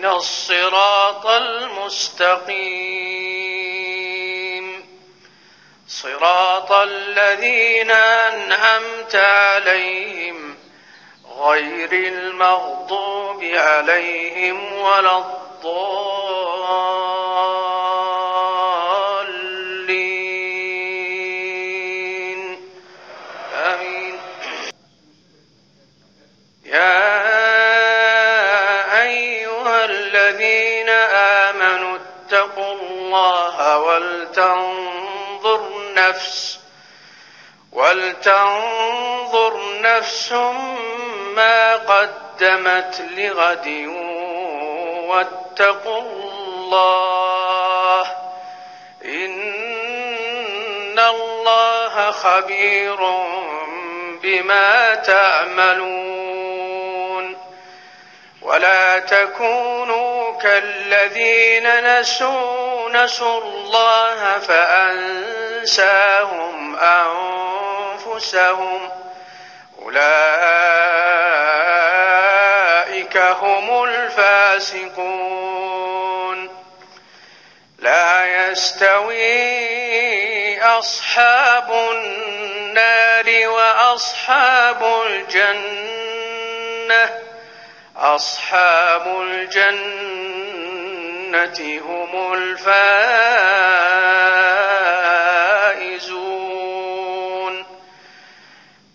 اهدنا الصراط المستقيم. صراط الذين أنهمت عليهم غير المغضوب عليهم ولا الضالين. الذين آمنوا اتقوا الله ولتنظر نفس ولتنظر نفس ما قدمت لغد واتقوا الله إن الله خبير بما تعملون ولا تكونوا كالذين نسوا نسوا الله فأنساهم أنفسهم. أولئك هم الفاسقون. لا يستوي أصحاب النار وأصحاب الجنة. أصحاب الجنة هم الفائزون.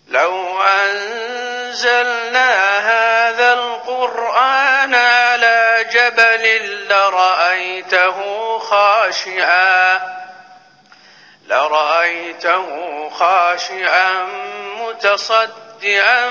لو أنزلنا هذا القرآن على جبل لرأيته خاشعا. لرأيته خاشعا متصدعا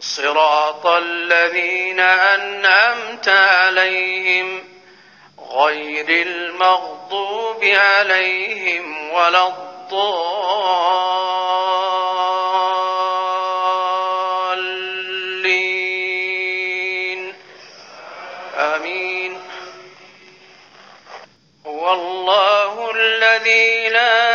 صراط الذين أنأمت عليهم غير المغضوب عليهم ولا الضالين. آمين. والله الذي لا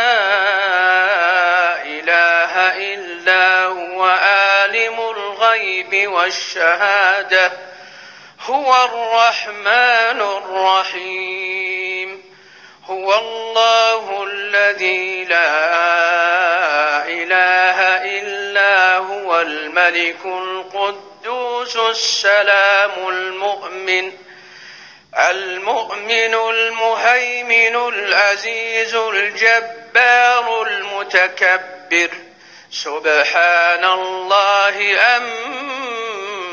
والشهادة هو الرحمن الرحيم. هو الله الذي لا إله إلا هو الملك القدوس السلام المؤمن المؤمن المهيمن العزيز الجبار المتكبر. سبحان الله أما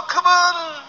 أكبر